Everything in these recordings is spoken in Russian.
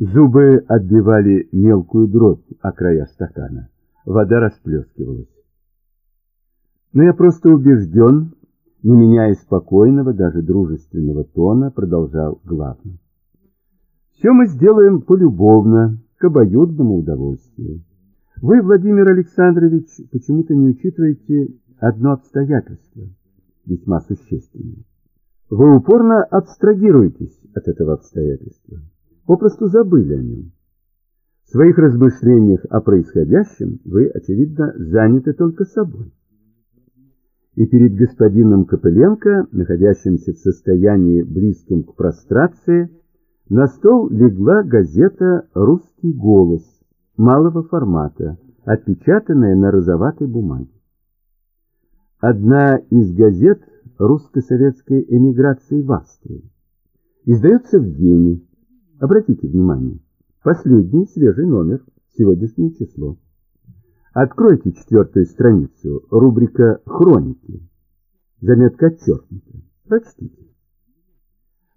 Зубы отбивали мелкую дробь о края стакана. Вода расплескивалась. Но я просто убежден, не меняя спокойного, даже дружественного тона, продолжал главный. Все мы сделаем полюбовно, к обоюдному удовольствию. Вы, Владимир Александрович, почему-то не учитываете одно обстоятельство, весьма существенное. Вы упорно абстрагируетесь от этого обстоятельства, попросту забыли о нем. В своих размышлениях о происходящем вы, очевидно, заняты только собой. И перед господином Копыленко, находящимся в состоянии близком к прострации, на стол легла газета «Русский голос» малого формата, отпечатанная на розоватой бумаге. Одна из газет русско-советской эмиграции в Австрии. Издается в Вене. Обратите внимание, последний свежий номер, сегодняшнее число. Откройте четвертую страницу, рубрика «Хроники». Заметка отчеркнута. Прочтите.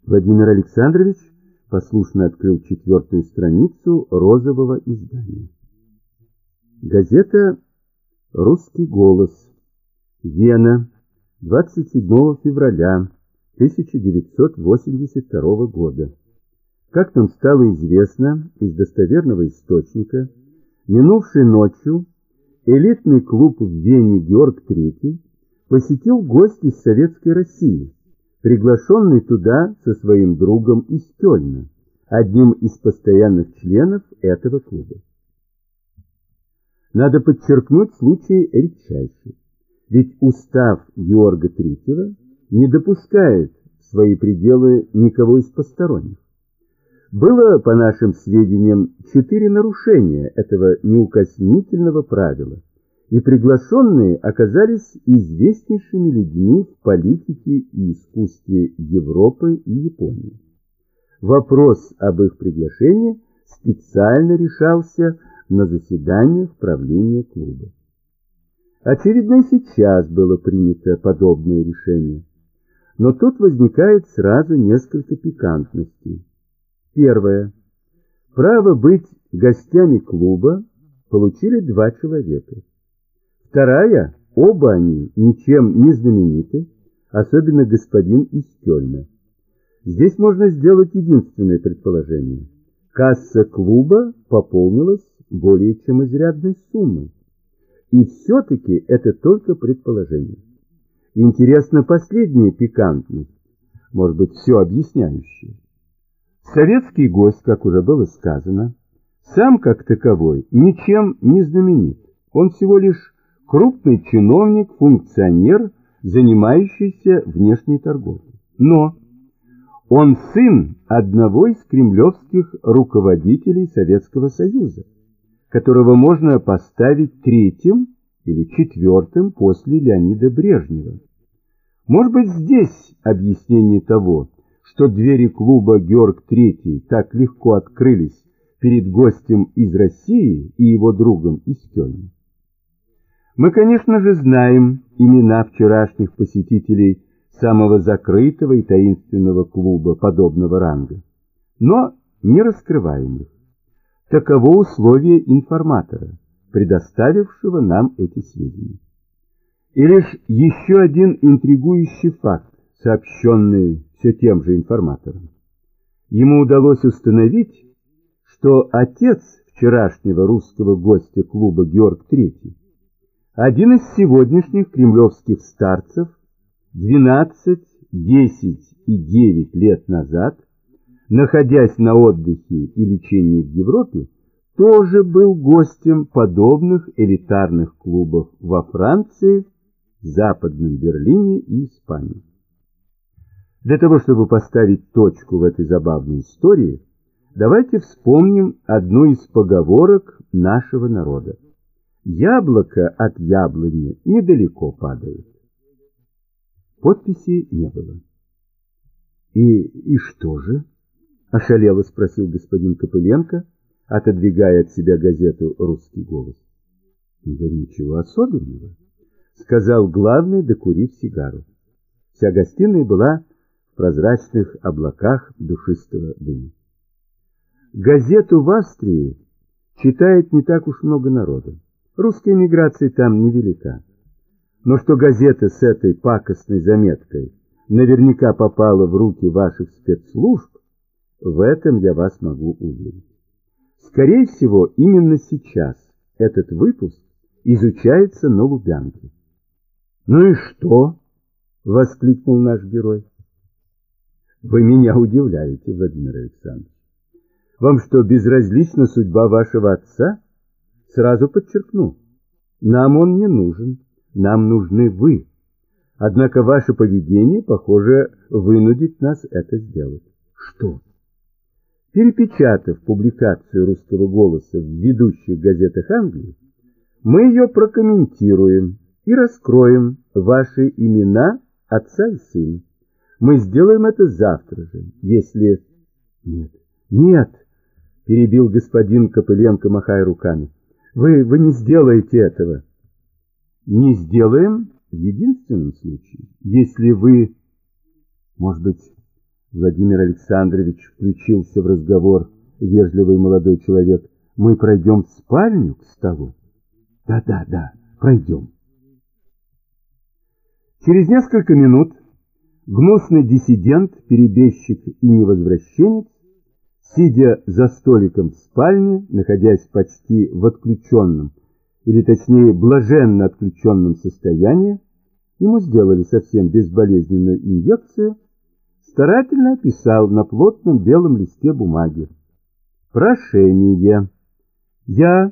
Владимир Александрович послушно открыл четвертую страницу розового издания. Газета «Русский голос», Вена, 27 февраля 1982 года. Как нам стало известно из достоверного источника, минувшей ночью элитный клуб в Вене «Георг III» посетил гость из Советской России, приглашенный туда со своим другом из Кёльна, одним из постоянных членов этого клуба. Надо подчеркнуть случай редчайший, ведь устав Георга III не допускает в свои пределы никого из посторонних. Было, по нашим сведениям, четыре нарушения этого неукоснительного правила – и приглашенные оказались известнейшими людьми в политике и искусстве Европы и Японии. Вопрос об их приглашении специально решался на заседаниях правления клуба. Очевидно, сейчас было принято подобное решение. Но тут возникает сразу несколько пикантностей. Первое. Право быть гостями клуба получили два человека. Вторая, оба они ничем не знамениты, особенно господин из Кёльна. Здесь можно сделать единственное предположение. Касса клуба пополнилась более чем изрядной суммой. И все-таки это только предположение. Интересна последняя пикантность, может быть, все объясняющая. Советский гость, как уже было сказано, сам как таковой ничем не знаменит. Он всего лишь крупный чиновник, функционер, занимающийся внешней торговлей. Но он сын одного из кремлевских руководителей Советского Союза, которого можно поставить третьим или четвертым после Леонида Брежнева. Может быть, здесь объяснение того, что двери клуба Георг III так легко открылись перед гостем из России и его другом из Кёльна. Мы, конечно же, знаем имена вчерашних посетителей самого закрытого и таинственного клуба подобного ранга, но не раскрываем их. Таково условие информатора, предоставившего нам эти сведения. И лишь еще один интригующий факт, сообщенный все тем же информатором. Ему удалось установить, что отец вчерашнего русского гостя клуба Георг III один из сегодняшних кремлевских старцев 12, 10 и 9 лет назад, находясь на отдыхе и лечении в Европе, тоже был гостем подобных элитарных клубов во Франции, Западном Берлине и Испании. Для того, чтобы поставить точку в этой забавной истории, давайте вспомним одну из поговорок нашего народа. Яблоко от яблони недалеко падает. Подписи не было. «И, и что же?» — ошалело спросил господин Копыленко, отодвигая от себя газету «Русский голос». «Да ничего особенного», — сказал главный, докурив сигару. Вся гостиная была в прозрачных облаках душистого дыма. Газету в Австрии читает не так уж много народа. Русская миграция там невелика. Но что газета с этой пакостной заметкой наверняка попала в руки ваших спецслужб, в этом я вас могу уверить. Скорее всего, именно сейчас этот выпуск изучается на Лубянке. «Ну и что?» — воскликнул наш герой. «Вы меня удивляете, Владимир Александрович. Вам что, безразлична судьба вашего отца? Сразу подчеркну, нам он не нужен, нам нужны вы. Однако ваше поведение, похоже, вынудит нас это сделать. Что? Перепечатав публикацию русского голоса в ведущих газетах Англии, мы ее прокомментируем и раскроем ваши имена отца и сына. Мы сделаем это завтра же, если... Нет, нет, перебил господин Копыленко, махая руками. Вы, вы не сделаете этого. Не сделаем в единственном случае, если вы... Может быть, Владимир Александрович включился в разговор, вежливый молодой человек. Мы пройдем в спальню к столу? Да-да, да, пройдем. Через несколько минут гнусный диссидент, перебежчик и невозвращенец, сидя за столиком в спальне, находясь почти в отключенном, или точнее блаженно отключенном состоянии, ему сделали совсем безболезненную инъекцию, старательно описал на плотном белом листе бумаги. Прошение. Я,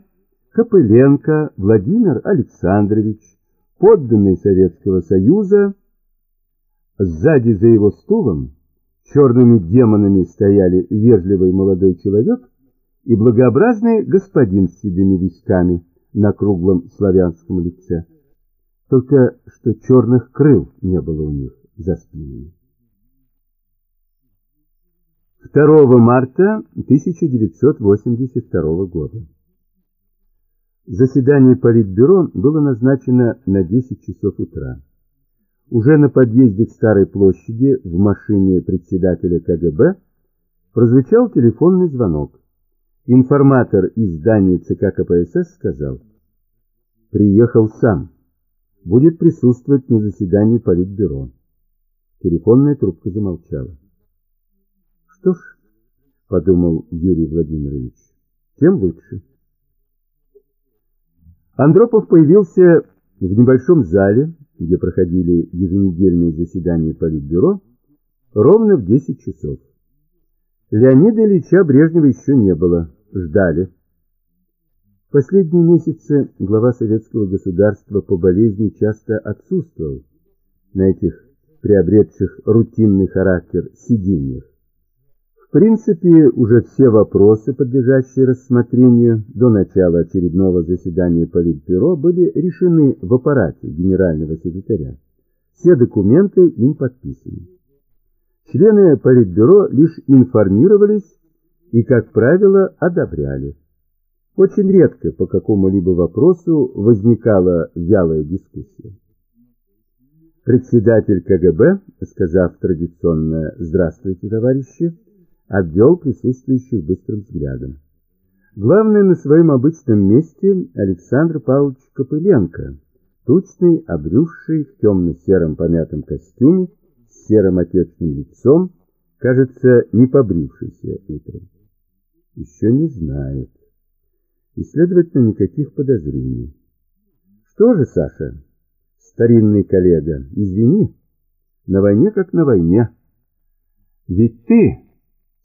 Копыленко Владимир Александрович, подданный Советского Союза, сзади за его стулом черными демонами стояли вежливый молодой человек и благообразный господин с седыми висками на круглом славянском лице. Только что черных крыл не было у них за спинами. 2 марта 1982 года. Заседание Политбюро было назначено на 10 часов утра. Уже на подъезде к Старой площади в машине председателя КГБ прозвучал телефонный звонок. Информатор из здания ЦК КПСС сказал, «Приехал сам. Будет присутствовать на заседании Политбюро». Телефонная трубка замолчала. «Что ж», — подумал Юрий Владимирович, — «тем лучше». Андропов появился в небольшом зале, где проходили еженедельные заседания Политбюро, ровно в 10 часов. Леонида Ильича Брежнева еще не было, ждали. В последние месяцы глава советского государства по болезни часто отсутствовал на этих приобретших рутинный характер сидениях. В принципе, уже все вопросы, подлежащие рассмотрению до начала очередного заседания Политбюро, были решены в аппарате генерального секретаря. Все документы им подписаны. Члены Политбюро лишь информировались и, как правило, одобряли. Очень редко по какому-либо вопросу возникала вялая дискуссия. Председатель КГБ, сказав традиционное «Здравствуйте, товарищи», обвел присутствующих быстрым взглядом. Главный на своем обычном месте Александр Павлович Копыленко, тучный, обрюзший в темно-сером помятом костюме, с серым отечным лицом, кажется, не побрившийся утром. Еще не знает. И, следовательно, никаких подозрений. Что же, Саша, старинный коллега, извини, на войне как на войне. Ведь ты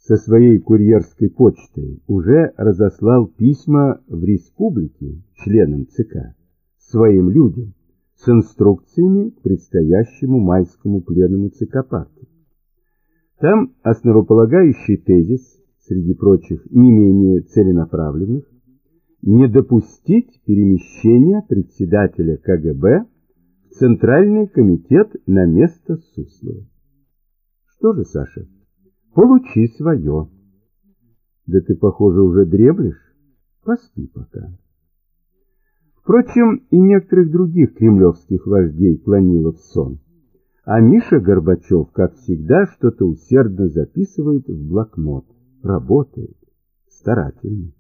со своей курьерской почтой уже разослал письма в республике членам ЦК, своим людям, с инструкциями к предстоящему майскому пленуму ЦК партии. Там основополагающий тезис, среди прочих не менее целенаправленных, не допустить перемещения председателя КГБ в Центральный комитет на место Суслова. Что же, Саша? Получи свое. Да ты, похоже, уже дреблешь. Поспи пока. Впрочем, и некоторых других кремлевских вождей клонило в сон. А Миша Горбачев, как всегда, что-то усердно записывает в блокнот. Работает. старательны.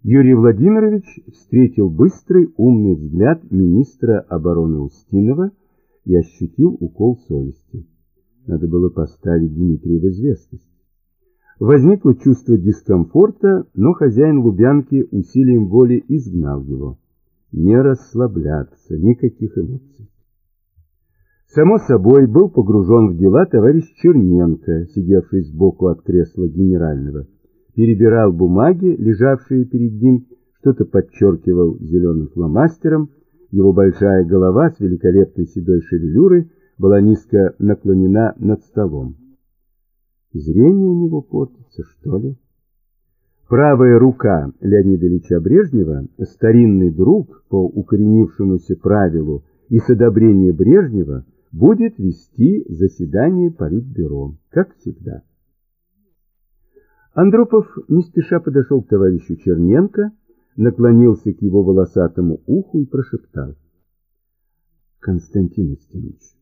Юрий Владимирович встретил быстрый, умный взгляд министра обороны Устинова и ощутил укол совести. Надо было поставить Дмитрия в известность. Возникло чувство дискомфорта, но хозяин Лубянки усилием воли изгнал его. Не расслабляться, никаких эмоций. Само собой, был погружен в дела товарищ Черненко, сидевший сбоку от кресла генерального. Перебирал бумаги, лежавшие перед ним, что-то подчеркивал зеленым фломастером. Его большая голова с великолепной седой шевелюрой была низко наклонена над столом. Зрение у него портится, что ли? Правая рука Леонида Ильича Брежнева, старинный друг по укоренившемуся правилу и с одобрения Брежнева, будет вести заседание Политбюро, как всегда. Андропов не спеша подошел к товарищу Черненко, наклонился к его волосатому уху и прошептал. Константин Устинович,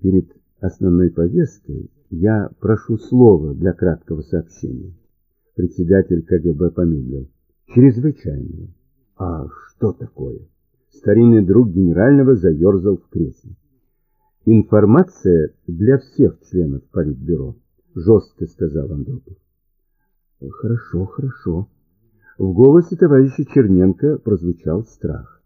перед основной повесткой я прошу слова для краткого сообщения. Председатель КГБ помедлил. Чрезвычайного. А что такое? Старинный друг генерального заерзал в кресле. Информация для всех членов Политбюро, жестко сказал Андропов. Хорошо, хорошо. В голосе товарища Черненко прозвучал страх.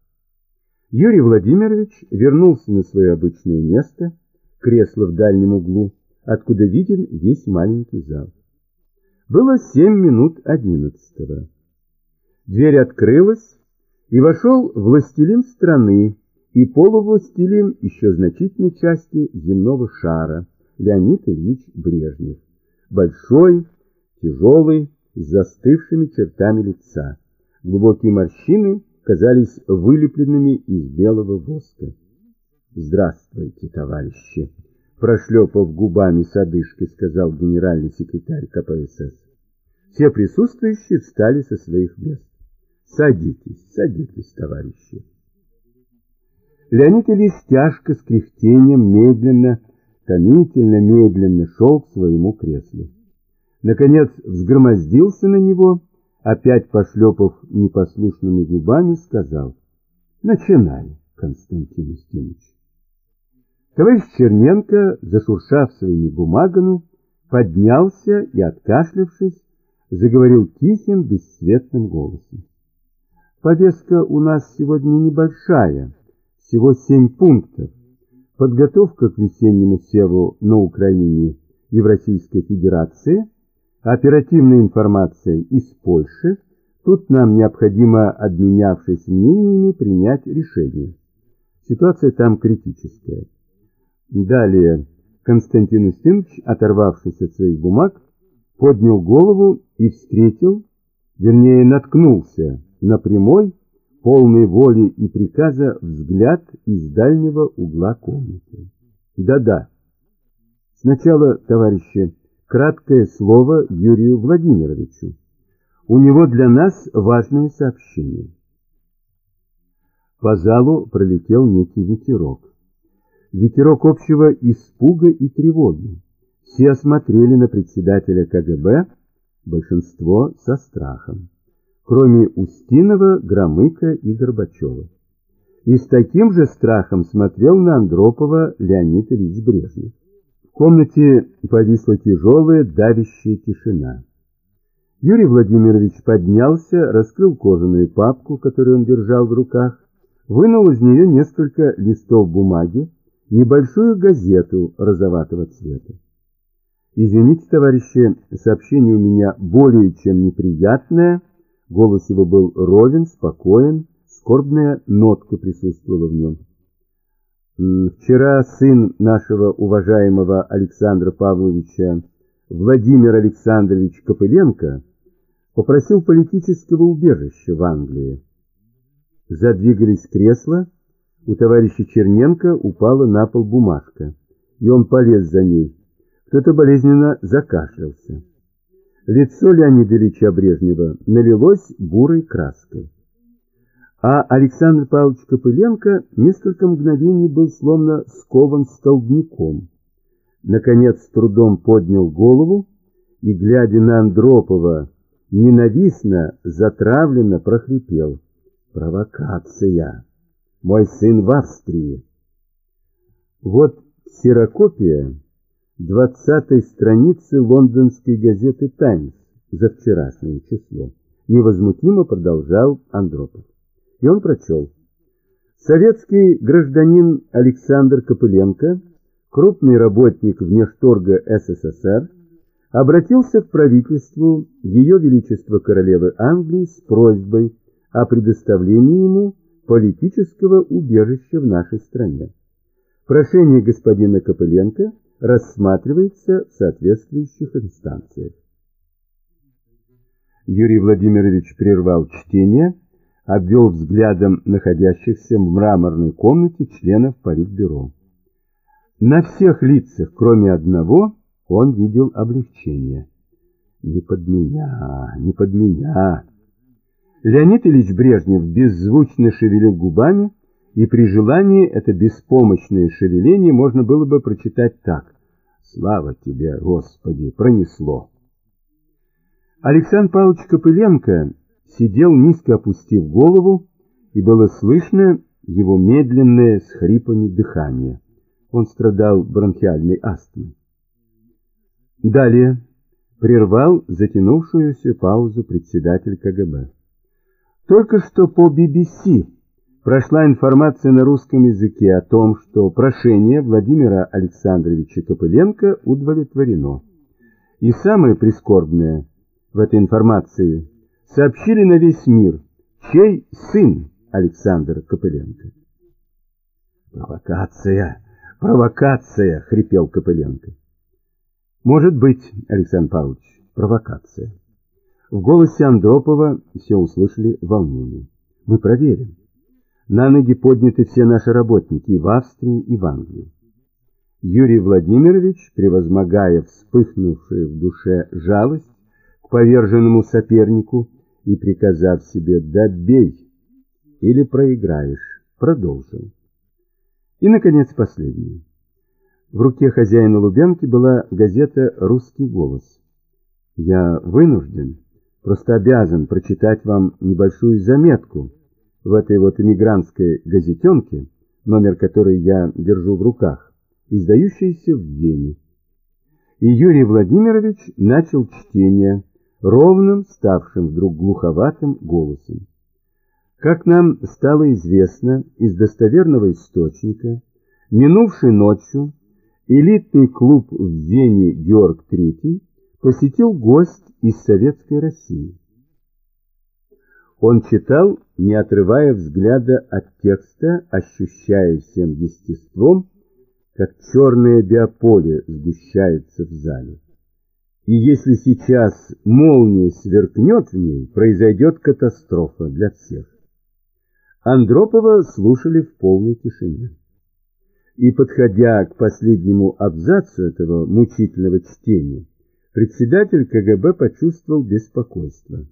Юрий Владимирович вернулся на свое обычное место, кресло в дальнем углу, откуда виден весь маленький зал. Было семь минут одиннадцатого. Дверь открылась, и вошел властелин страны и полувластелин еще значительной части земного шара Леонид Ильич Брежнев. Большой, тяжелый, с застывшими чертами лица. Глубокие морщины казались вылепленными из белого воска. «Здравствуйте, товарищи!» прошлепав губами с одышкой, сказал генеральный секретарь КПСС. Все присутствующие встали со своих мест. Садитесь, садитесь, товарищи. Леонид Ильич тяжко, с кряхтением, медленно, томительно, медленно шел к своему креслу. Наконец взгромоздился на него, опять пошлепав непослушными губами, сказал «Начинай, Константин Устинович». Товарищ Черненко, зашуршав своими бумагами, поднялся и, откашлявшись, заговорил тихим, бесцветным голосом. Повестка у нас сегодня небольшая, всего семь пунктов. Подготовка к весеннему севу на Украине и в Российской Федерации, оперативная информация из Польши. Тут нам необходимо, обменявшись мнениями, принять решение. Ситуация там критическая. Далее Константин Устинович, оторвавшись от своих бумаг, поднял голову и встретил, вернее наткнулся на прямой, полный воли и приказа взгляд из дальнего угла комнаты. Да-да. Сначала, товарищи, краткое слово Юрию Владимировичу. У него для нас важное сообщение. По залу пролетел некий ветерок ветерок общего испуга и тревоги. Все осмотрели на председателя КГБ, большинство со страхом, кроме Устинова, Громыка и Горбачева. И с таким же страхом смотрел на Андропова Леонид Ильич Брежнев. В комнате повисла тяжелая, давящая тишина. Юрий Владимирович поднялся, раскрыл кожаную папку, которую он держал в руках, вынул из нее несколько листов бумаги, небольшую газету розоватого цвета. Извините, товарищи, сообщение у меня более чем неприятное. Голос его был ровен, спокоен, скорбная нотка присутствовала в нем. Вчера сын нашего уважаемого Александра Павловича Владимир Александрович Копыленко попросил политического убежища в Англии. Задвигались кресла, у товарища Черненко упала на пол бумажка, и он полез за ней. Кто-то болезненно закашлялся. Лицо Леонида Ильича Брежнева налилось бурой краской. А Александр Павлович Копыленко несколько мгновений был словно скован столбняком. Наконец с трудом поднял голову и, глядя на Андропова ненавистно, затравленно прохрипел. Провокация. Мой сын в Австрии. Вот ксерокопия двадцатой страницы лондонской газеты «Таймс» за вчерашнее число. Невозмутимо продолжал Андропов. И он прочел. Советский гражданин Александр Копыленко, крупный работник внешторга СССР, обратился к правительству Ее Величества Королевы Англии с просьбой о предоставлении ему политического убежища в нашей стране. Прошение господина Копыленко рассматривается в соответствующих инстанциях. Юрий Владимирович прервал чтение, обвел взглядом находящихся в мраморной комнате членов Политбюро. На всех лицах, кроме одного, он видел облегчение. «Не под меня, не под меня!» Леонид Ильич Брежнев беззвучно шевелил губами, и при желании это беспомощное шевеление можно было бы прочитать так. «Слава тебе, Господи, пронесло!» Александр Павлович Копыленко сидел низко опустив голову, и было слышно его медленное с хрипами дыхание. Он страдал бронхиальной астмой. Далее прервал затянувшуюся паузу председатель КГБ. Только что по BBC прошла информация на русском языке о том, что прошение Владимира Александровича Копыленко удовлетворено. И самое прискорбное в этой информации сообщили на весь мир, чей сын Александр Копыленко. «Провокация! Провокация!» — хрипел Копыленко. «Может быть, Александр Павлович, провокация». В голосе Андропова все услышали волнение. «Мы проверим. На ноги подняты все наши работники и в Австрии, и в Англии». Юрий Владимирович, превозмогая вспыхнувшую в душе жалость к поверженному сопернику и приказав себе «добей» или проиграешь, продолжил. И, наконец, последнее. В руке хозяина Лубянки была газета «Русский голос». Я вынужден, просто обязан прочитать вам небольшую заметку в этой вот эмигрантской газетенке, номер которой я держу в руках, издающейся в Вене. И Юрий Владимирович начал чтение ровным, ставшим вдруг глуховатым голосом. Как нам стало известно из достоверного источника, минувшей ночью элитный клуб в Вене Георг III посетил гость из Советской России. Он читал, не отрывая взгляда от текста, ощущая всем естеством, как черное биополе сгущается в зале. И если сейчас молния сверкнет в ней, произойдет катастрофа для всех. Андропова слушали в полной тишине и, подходя к последнему абзацу этого мучительного чтения, председатель КГБ почувствовал беспокойство.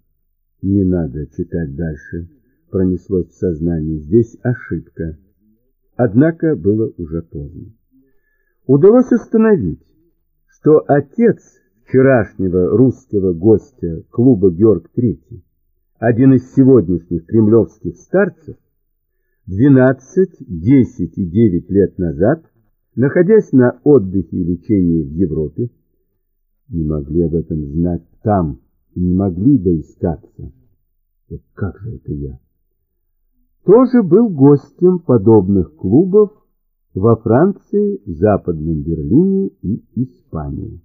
«Не надо читать дальше», — пронеслось в сознании, — «здесь ошибка». Однако было уже поздно. Удалось установить, что отец вчерашнего русского гостя клуба Георг III, один из сегодняшних кремлевских старцев, 12, 10 и 9 лет назад, находясь на отдыхе и лечении в Европе, не могли об этом знать там и не могли доискаться. Так как же это я? Тоже был гостем подобных клубов во Франции, Западном Берлине и Испании.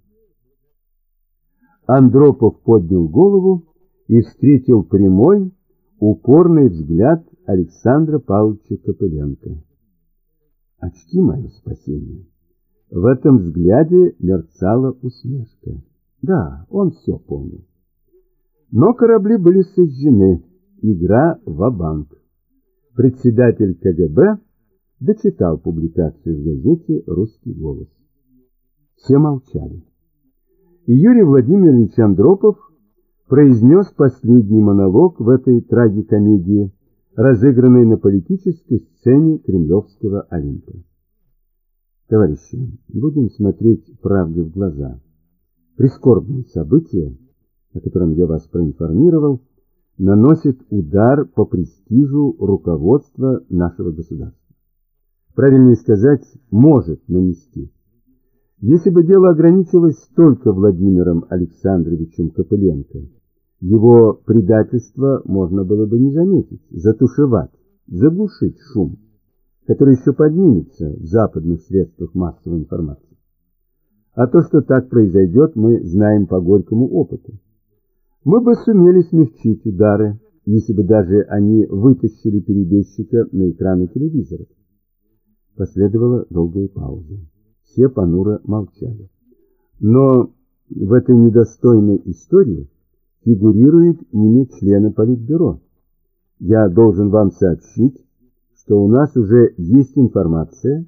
Андропов поднял голову и встретил прямой, упорный взгляд Александра Павловича Копыленко. Очки мое спасение. В этом взгляде мерцала усмешка. Да, он все понял. Но корабли были сожжены. Игра в банк Председатель КГБ дочитал публикацию в газете «Русский голос». Все молчали. И Юрий Владимирович Андропов произнес последний монолог в этой трагикомедии, разыгранной на политической сцене Кремлевского Олимпа. Товарищи, будем смотреть правде в глаза. Прискорбные события о котором я вас проинформировал, наносит удар по престижу руководства нашего государства. Правильнее сказать, может нанести. Если бы дело ограничилось только Владимиром Александровичем Копыленко, его предательство можно было бы не заметить, затушевать, заглушить шум, который еще поднимется в западных средствах массовой информации. А то, что так произойдет, мы знаем по горькому опыту. Мы бы сумели смягчить удары, если бы даже они вытащили перебежчика на экраны телевизоров. Последовала долгая пауза. Все понуро молчали. Но в этой недостойной истории фигурирует имя члена Политбюро. Я должен вам сообщить, что у нас уже есть информация,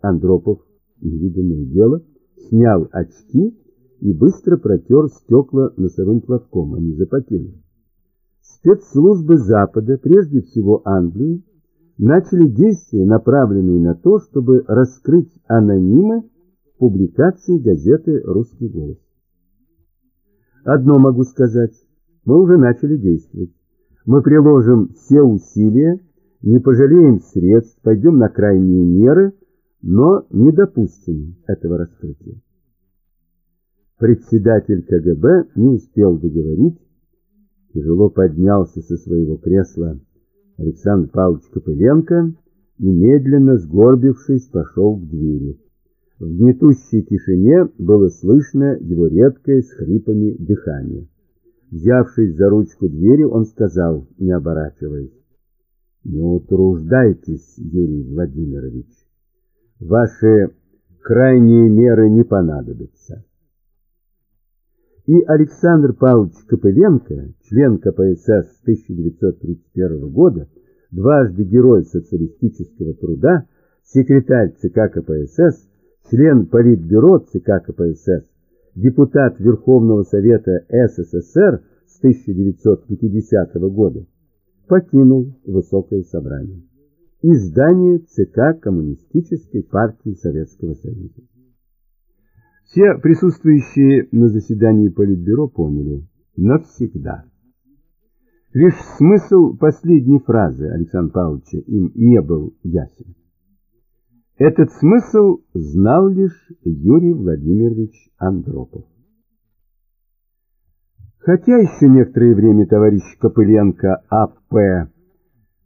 Андропов, невиданное дело, снял очки и быстро протер стекла носовым платком, они запотели. Спецслужбы Запада, прежде всего Англии, начали действия, направленные на то, чтобы раскрыть анонимы публикации газеты «Русский голос». Одно могу сказать, мы уже начали действовать. Мы приложим все усилия, не пожалеем средств, пойдем на крайние меры, но не допустим этого раскрытия. Председатель КГБ не успел договорить, тяжело поднялся со своего кресла Александр Павлович Копыленко и, медленно сгорбившись, пошел к двери. В гнетущей тишине было слышно его редкое с хрипами дыхание. Взявшись за ручку двери, он сказал, не оборачиваясь, «Не утруждайтесь, Юрий Владимирович. Ваши крайние меры не понадобятся». И Александр Павлович Копыленко, член КПСС с 1931 года, дважды герой социалистического труда, секретарь ЦК КПСС, член Политбюро ЦК КПСС, депутат Верховного Совета СССР с 1950 года, покинул Высокое Собрание и здание ЦК Коммунистической партии Советского Союза. Все присутствующие на заседании Политбюро поняли – навсегда. Лишь смысл последней фразы Александра Павловича им не был ясен. Этот смысл знал лишь Юрий Владимирович Андропов. Хотя еще некоторое время товарищ Копыленко А.П.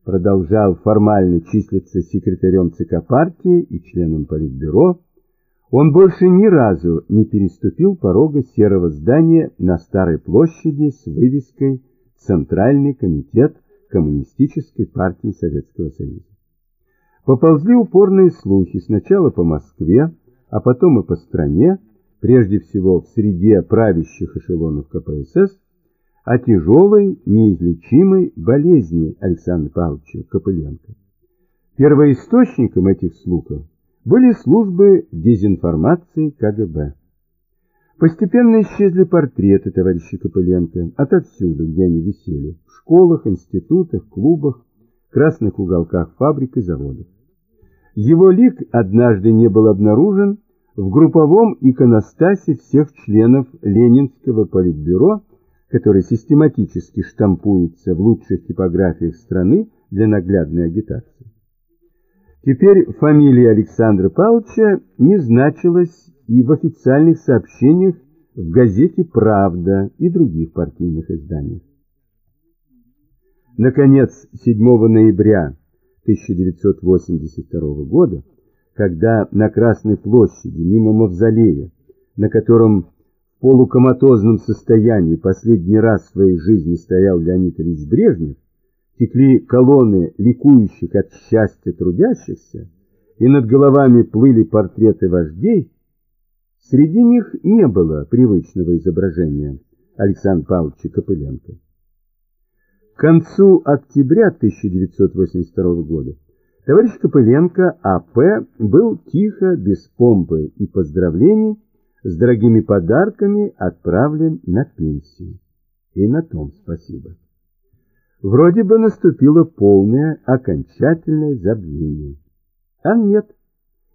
продолжал формально числиться секретарем ЦК партии и членом Политбюро, он больше ни разу не переступил порога серого здания на Старой площади с вывеской «Центральный комитет Коммунистической партии Советского Союза». Поползли упорные слухи сначала по Москве, а потом и по стране, прежде всего в среде правящих эшелонов КПСС, о тяжелой, неизлечимой болезни Александра Павловича Копыленко. Первоисточником этих слухов были службы дезинформации КГБ. Постепенно исчезли портреты товарища Копыленко отовсюду, где они висели, в школах, институтах, клубах, красных уголках фабрик и заводов. Его лик однажды не был обнаружен в групповом иконостасе всех членов Ленинского политбюро, который систематически штампуется в лучших типографиях страны для наглядной агитации. Теперь фамилия Александра Павловича не значилась и в официальных сообщениях в газете «Правда» и других партийных изданиях. Наконец, 7 ноября 1982 года, когда на Красной площади, мимо мавзолея, на котором в полукоматозном состоянии последний раз в своей жизни стоял Леонид Ильич Брежнев, текли колонны ликующих от счастья трудящихся, и над головами плыли портреты вождей, среди них не было привычного изображения Александра Павловича Копыленко. К концу октября 1982 года товарищ Копыленко А.П. был тихо, без помпы и поздравлений, с дорогими подарками отправлен на пенсию. И на том спасибо. Вроде бы наступило полное, окончательное забвение. А нет.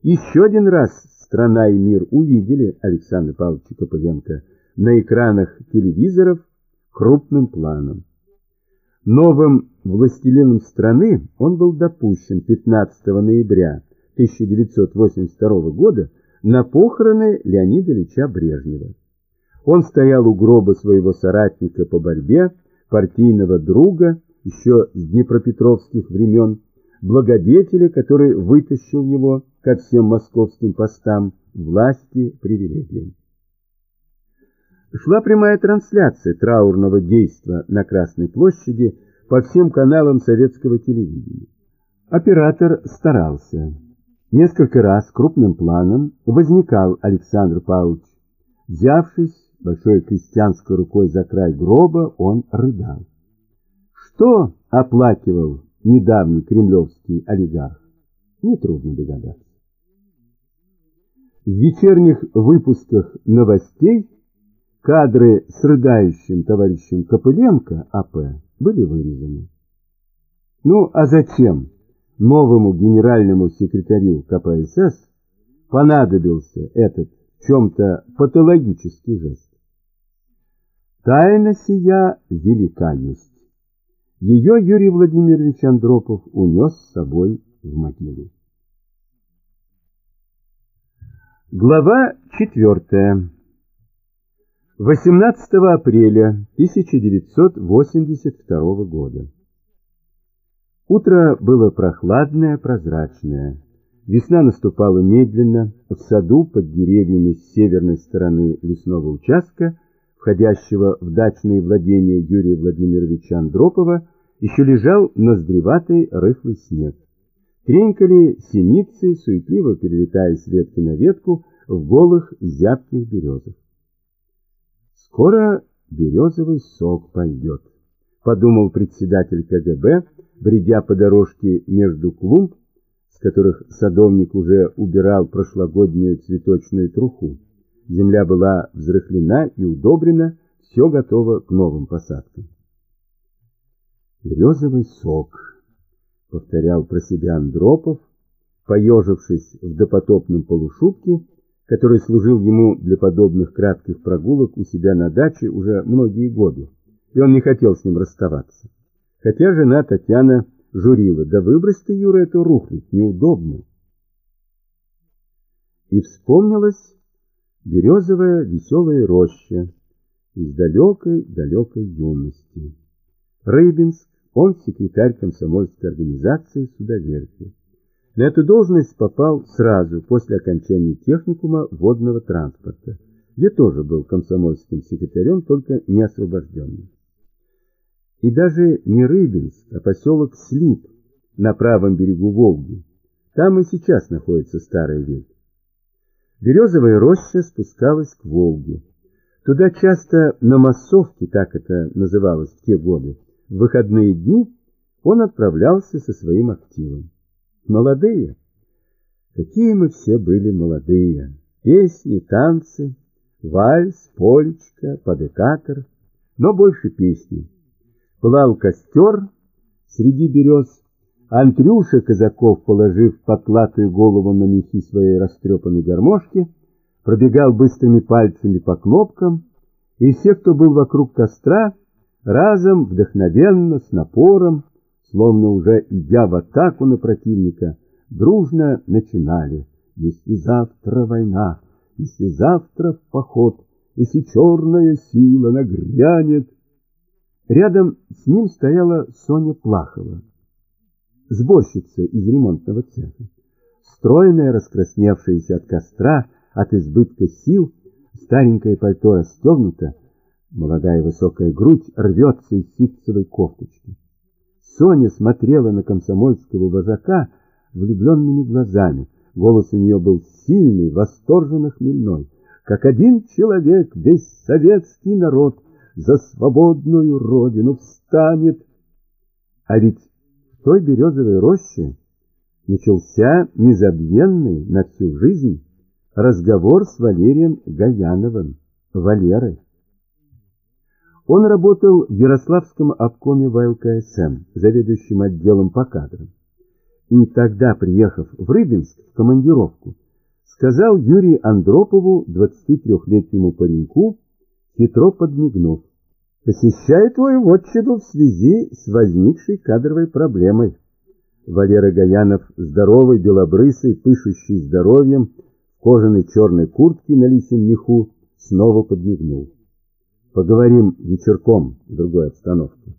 Еще один раз страна и мир увидели Александра Павловича Копыленко на экранах телевизоров крупным планом. Новым властелином страны он был допущен 15 ноября 1982 года на похороны Леонида Ильича Брежнева. Он стоял у гроба своего соратника по борьбе, партийного друга, еще с днепропетровских времен, благодетеля, который вытащил его ко всем московским постам власти привилегиям. Шла прямая трансляция траурного действа на Красной площади по всем каналам советского телевидения. Оператор старался. Несколько раз крупным планом возникал Александр Павлович. Взявшись большой крестьянской рукой за край гроба, он рыдал. Что оплакивал недавний кремлевский олигарх? Нетрудно догадаться. В вечерних выпусках новостей кадры с рыдающим товарищем Копыленко АП были вырезаны. Ну, а зачем новому генеральному секретарю КПСС понадобился этот в чем-то патологический жест? Тайна сия велика есть. Ее Юрий Владимирович Андропов унес с собой в могилу. Глава четвертая. 18 апреля 1982 года. Утро было прохладное, прозрачное. Весна наступала медленно. В саду под деревьями с северной стороны лесного участка, входящего в дачные владения Юрия Владимировича Андропова, еще лежал ноздреватый рыхлый снег. Тренькали синицы, суетливо перелетая с ветки на ветку в голых зябких березах. Скоро березовый сок пойдет, подумал председатель КГБ, бредя по дорожке между клумб, с которых садовник уже убирал прошлогоднюю цветочную труху. Земля была взрыхлена и удобрена, все готово к новым посадкам. «Березовый сок», — повторял про себя Андропов, поежившись в допотопном полушубке который служил ему для подобных кратких прогулок у себя на даче уже многие годы, и он не хотел с ним расставаться. Хотя жена Татьяна журила, да выбрось ты, Юра, эту рухлить, неудобно. И вспомнилась березовая веселая роща из далекой-далекой юности. Рыбинск, он секретарь комсомольской организации «Судоверфи». На эту должность попал сразу после окончания техникума водного транспорта, где тоже был комсомольским секретарем, только не освобожденным. И даже не Рыбинск, а поселок Слип на правом берегу Волги. Там и сейчас находится старая ведь. Березовая роща спускалась к Волге. Туда часто на массовке, так это называлось в те годы, в выходные дни он отправлялся со своим активом. Молодые. Какие мы все были молодые. Песни, танцы, вальс, полечка, подекатор, но больше песни. Плал костер среди берез, Андрюша Казаков, положив потлатую голову на мехи своей растрепанной гармошки, пробегал быстрыми пальцами по кнопкам, и все, кто был вокруг костра, разом, вдохновенно, с напором, словно уже идя в атаку на противника, дружно начинали «Если завтра война, если завтра в поход, если черная сила нагрянет». Рядом с ним стояла Соня Плахова, сборщица из ремонтного цеха. Стройная, раскрасневшаяся от костра, от избытка сил, старенькое пальто расстегнуто, молодая высокая грудь рвется из ситцевой кофточки. Соня смотрела на комсомольского вожака влюбленными глазами. Голос у нее был сильный, восторженно хмельной. Как один человек, весь советский народ за свободную родину встанет. А ведь в той березовой роще начался незабвенный на всю жизнь разговор с Валерием Гаяновым, Валерой. Он работал в Ярославском обкоме ВЛКСМ, заведующим отделом по кадрам. И тогда, приехав в Рыбинск в командировку, сказал Юрию Андропову, 23-летнему пареньку, хитро подмигнув, Посещаю твою вотчину в связи с возникшей кадровой проблемой. Валера Гаянов, здоровый, белобрысый, пышущий здоровьем, в кожаной черной куртке на лисьем меху, снова подмигнул. Поговорим вечерком в другой обстановке.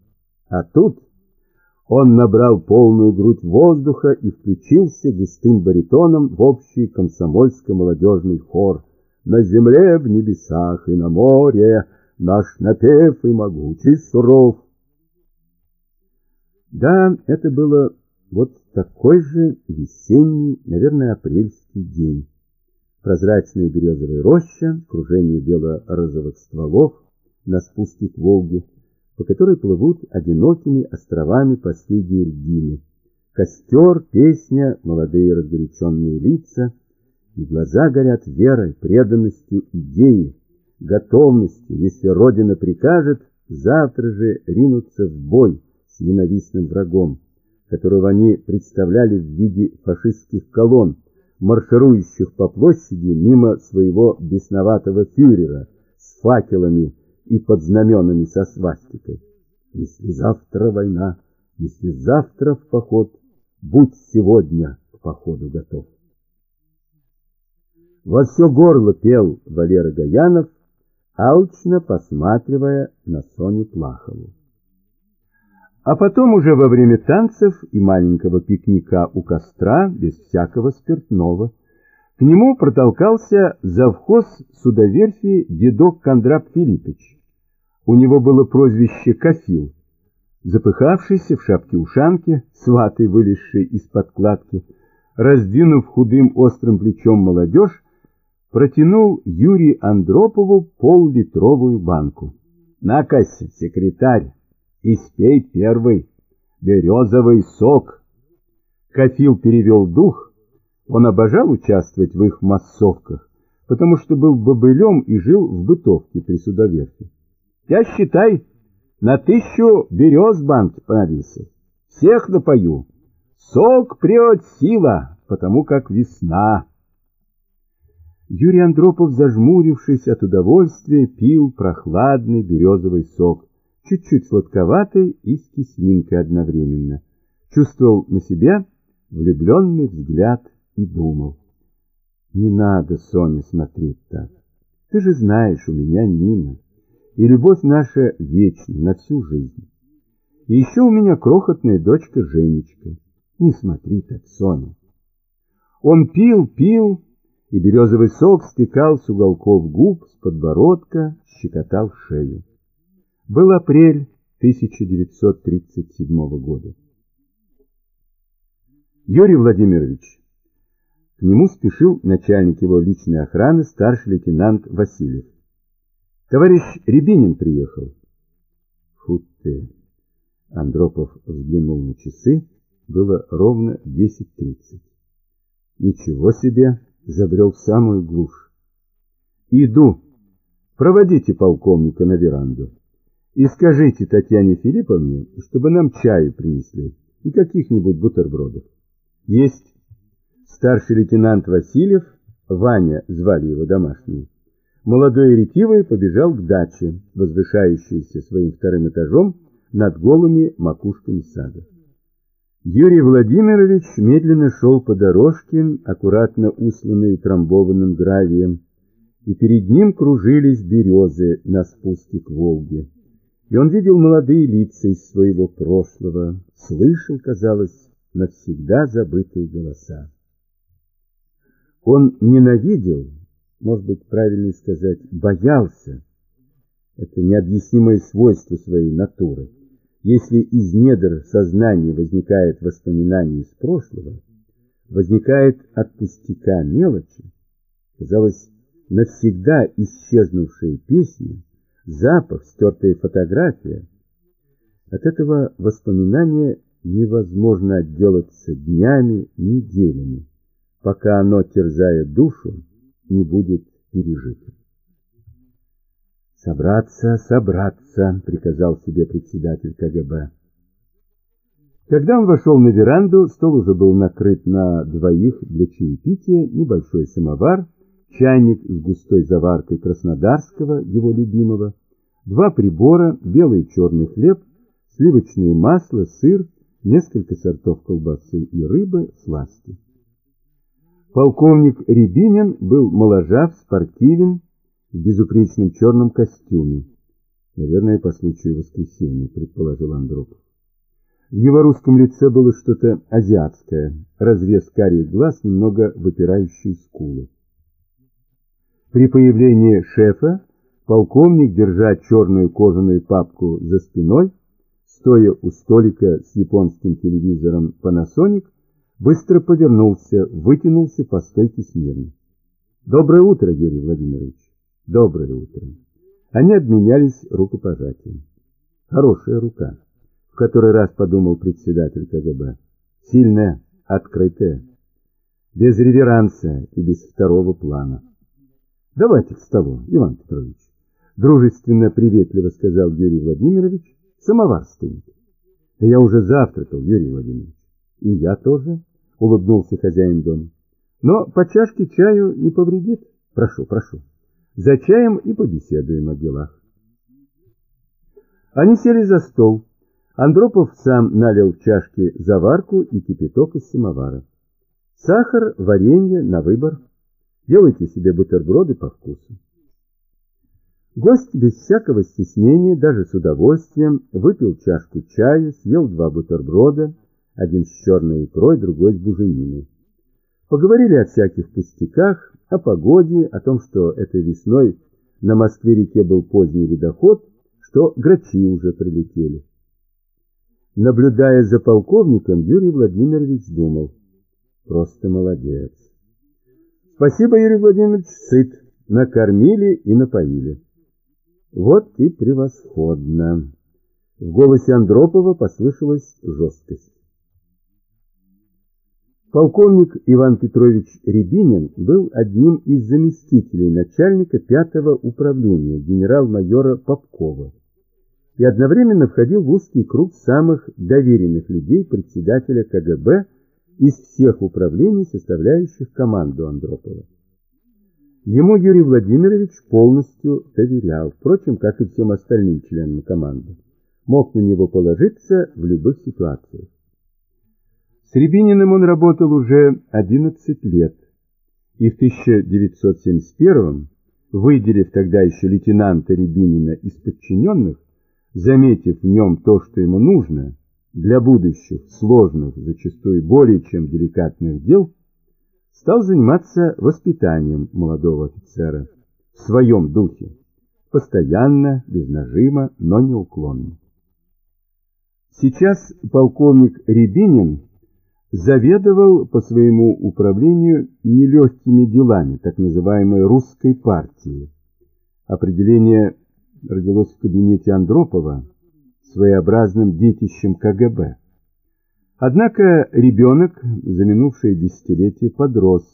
А тут он набрал полную грудь воздуха и включился густым баритоном в общий комсомольско-молодежный хор. На земле, в небесах и на море наш напев и могучий суров. Да, это было вот такой же весенний, наверное, апрельский день. Прозрачная березовая роща, кружение бело-розовых стволов на спуске к Волге, по которой плывут одинокими островами последние льдины. Костер, песня, молодые разгоряченные лица, и глаза горят верой, преданностью идеи, готовностью, если Родина прикажет, завтра же ринуться в бой с ненавистным врагом, которого они представляли в виде фашистских колонн, марширующих по площади мимо своего бесноватого фюрера с факелами и под знаменами со свастикой. Если завтра война, если завтра в поход, будь сегодня к походу готов. Во все горло пел Валера Гаянов, алчно посматривая на Соню Плахову. А потом уже во время танцев и маленького пикника у костра, без всякого спиртного, к нему протолкался завхоз судоверфи дедок Кондрат Филиппович. У него было прозвище Кафил. Запыхавшийся в шапке-ушанке, сватой вылезшей из подкладки, раздвинув худым острым плечом молодежь, протянул Юрию Андропову пол-литровую банку. «Накось, секретарь, испей первый, березовый сок». Кафил перевел дух, он обожал участвовать в их массовках, потому что был бобылем и жил в бытовке при судоверфи. Я, считай, на тысячу берез банки понавесил. Всех напою. Сок прет сила, потому как весна. Юрий Андропов, зажмурившись от удовольствия, пил прохладный березовый сок, чуть-чуть сладковатый и с кислинкой одновременно. Чувствовал на себя влюбленный взгляд и думал. Не надо, Соня, смотреть так. Ты же знаешь, у меня Нина и любовь наша вечна на всю жизнь. И еще у меня крохотная дочка Женечка. Не смотри так, Соня. Он пил, пил, и березовый сок стекал с уголков губ, с подбородка, щекотал шею. Был апрель 1937 года. Юрий Владимирович. К нему спешил начальник его личной охраны, старший лейтенант Васильев. Товарищ Рябинин приехал. Фу ты. Андропов взглянул на часы. Было ровно 10.30. Ничего себе, забрел в самую глушь. Иду. Проводите полковника на веранду. И скажите Татьяне Филипповне, чтобы нам чаю принесли и каких-нибудь бутербродов. Есть. Старший лейтенант Васильев, Ваня звали его домашний, молодой ретивый побежал к даче, возвышающейся своим вторым этажом над голыми макушками сада. Юрий Владимирович медленно шел по дорожке, аккуратно усланной утрамбованным гравием, и перед ним кружились березы на спуске к Волге. И он видел молодые лица из своего прошлого, слышал, казалось, навсегда забытые голоса. Он ненавидел может быть, правильнее сказать, боялся. Это необъяснимое свойство своей натуры. Если из недр сознания возникает воспоминание из прошлого, возникает от пустяка мелочи, казалось, навсегда исчезнувшая песня, запах, стертая фотография. От этого воспоминания невозможно отделаться днями, неделями, пока оно, терзая душу, не будет пережито. «Собраться, собраться», — приказал себе председатель КГБ. Когда он вошел на веранду, стол уже был накрыт на двоих для чаепития, небольшой самовар, чайник с густой заваркой краснодарского, его любимого, два прибора, белый и черный хлеб, сливочное масло, сыр, несколько сортов колбасы и рыбы, сласти. Полковник Рябинин был моложав, спортивен, в безупречном черном костюме. Наверное, по случаю воскресенья, предположил Андропов. В его русском лице было что-то азиатское, разрез карих глаз, немного выпирающие скулы. При появлении шефа полковник, держа черную кожаную папку за спиной, стоя у столика с японским телевизором Panasonic, быстро повернулся, вытянулся по стойке смирно. «Доброе утро, Юрий Владимирович!» «Доброе утро!» Они обменялись рукопожатием. Хорошая рука который раз подумал председатель КГБ. Сильная, открытая, без реверанса и без второго плана. Давайте к столу, Иван Петрович. Дружественно, приветливо сказал Юрий Владимирович. Самовар. Да я уже завтракал, Юрий Владимирович. И я тоже, улыбнулся хозяин дома. Но по чашке чаю не повредит. Прошу, прошу. За чаем и побеседуем о делах. Они сели за стол. Андропов сам налил в чашки заварку и кипяток из самовара. Сахар, варенье на выбор. Делайте себе бутерброды по вкусу. Гость без всякого стеснения, даже с удовольствием, выпил чашку чая, съел два бутерброда, один с черной икрой, другой с бужениной. Поговорили о всяких пустяках, о погоде, о том, что этой весной на Москве-реке был поздний ледоход, что грачи уже прилетели. Наблюдая за полковником, Юрий Владимирович думал, просто молодец. Спасибо, Юрий Владимирович, сыт, накормили и напоили. Вот и превосходно. В голосе Андропова послышалась жесткость. Полковник Иван Петрович Рябинин был одним из заместителей начальника пятого управления генерал-майора Попкова и одновременно входил в узкий круг самых доверенных людей председателя КГБ из всех управлений, составляющих команду Андропова. Ему Юрий Владимирович полностью доверял, впрочем, как и всем остальным членам команды. Мог на него положиться в любых ситуациях. С Рябининым он работал уже 11 лет, и в 1971 выделив тогда еще лейтенанта Рябинина из подчиненных, заметив в нем то, что ему нужно для будущих сложных, зачастую более чем деликатных дел, стал заниматься воспитанием молодого офицера в своем духе, постоянно, без нажима, но неуклонно. Сейчас полковник Рябинин заведовал по своему управлению нелегкими делами так называемой русской партии. Определение родилось в кабинете Андропова, своеобразным детищем КГБ. Однако ребенок за минувшее десятилетие подрос,